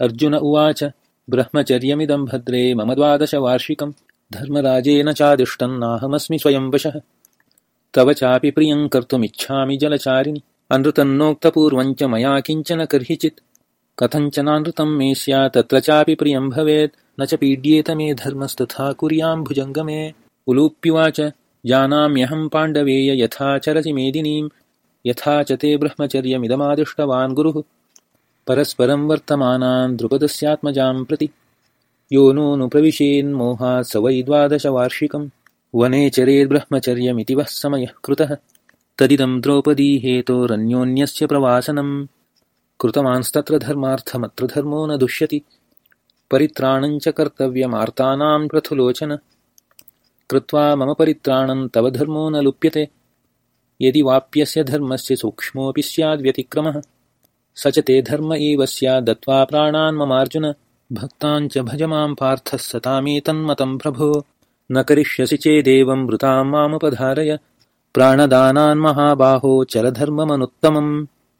अर्जुन उवाच ब्रह्मचर्यमिदं भद्रे मम द्वादशवार्षिकं धर्मराजेन चादिष्टन्नाहमस्मि स्वयं वशः। तव चापि प्रियं कर्तुमिच्छामि जलचारिणि अनृतन्नोक्तपूर्वञ्च मया किञ्चन कर्हिचित्। कथञ्चनानृतं मे स्यात् तत्र चापि प्रियं भवेत् न च पीड्येत मे धर्मस्तथा कुर्यां भुजङ्गमे उलूप्युवाच जानाम्यहं पाण्डवेय यथा चरसि मेदिनीं यथा च ते ब्रह्मचर्यमिदमादिष्टवान् गुरुः परस्परं वर्तमानान् द्रुपदस्यात्मजां प्रति। यो नूनुप्रविशेन्मोहात् स वै द्वादशवार्षिकं वने चरेद्ब्रह्मचर्यमिति वः समयः कृतः। तदिदं द्रौपदी हेतोरन्योन्यस्य प्रवासनं कृतवांस्तत्र धर्मार्थमत्र धर्मो न दुष्यति। परित्राणञ्च कर्तव्यमार्तानां प्रथुलोचन। कृत्वा मम परित्राणं तव धर्मो न लुप्यते। यदि वाप्यस्य धर्मस्य सूक्ष्मोऽपि स्याद्व्यतिक्रमः स च ते धर्म एव स्याद्दत्त्वा प्राणान् ममार्जुन भक्ताञ्च भज मां पार्थः सतामेतन्मतं प्रभो। न करिष्यसि चेदेवं मृतां मामुपधारय। प्राणदानान्महाबाहो चरधर्ममनुत्तमम्